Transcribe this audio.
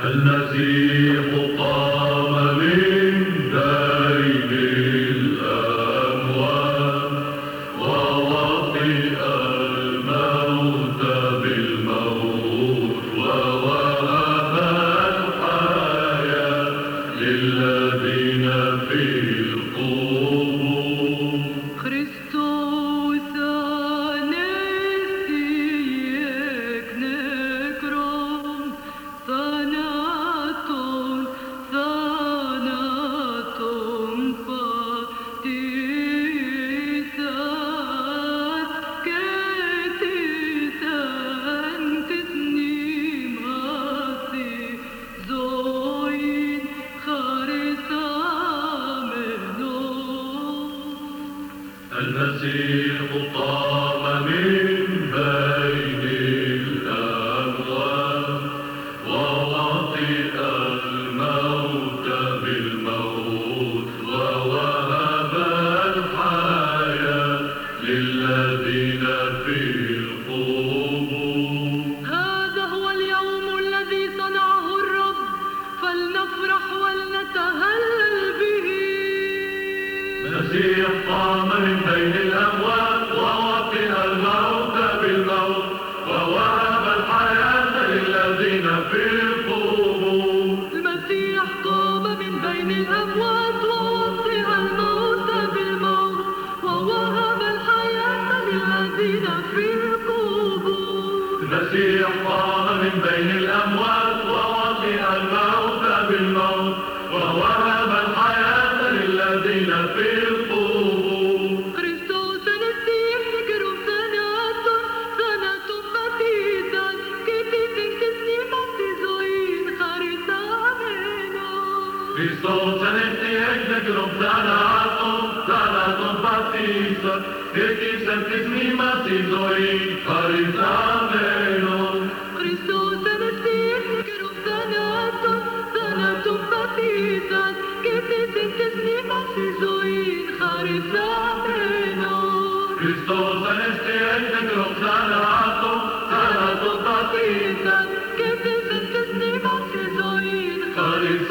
المسيح قام المسيح قام من بين الأموات ووطئ الموت بالموت ووهب الحياة للذين المسيح قام من بين الأموات ووطئ الموت بالموت ووهب الحياة للذين في القبور المسيح قام من بين الأموات ووطئ الموت بالموت ووهب الحياة للذين في القبور المسيح قام من بين الأموات ووطئ الموت بالموت ووهب الحياة للذين في في صوت احتياجك ربنا عطم تعالى طباتيسا يكي سنتسمي ما تيزوري خريص عمينو Христос самостійник розданато, занадто папітан, кити синти знімати зоїн, харисамено. Христос самостійник розданато, занадто папітан, кити синти знімати зоїн, харисамено.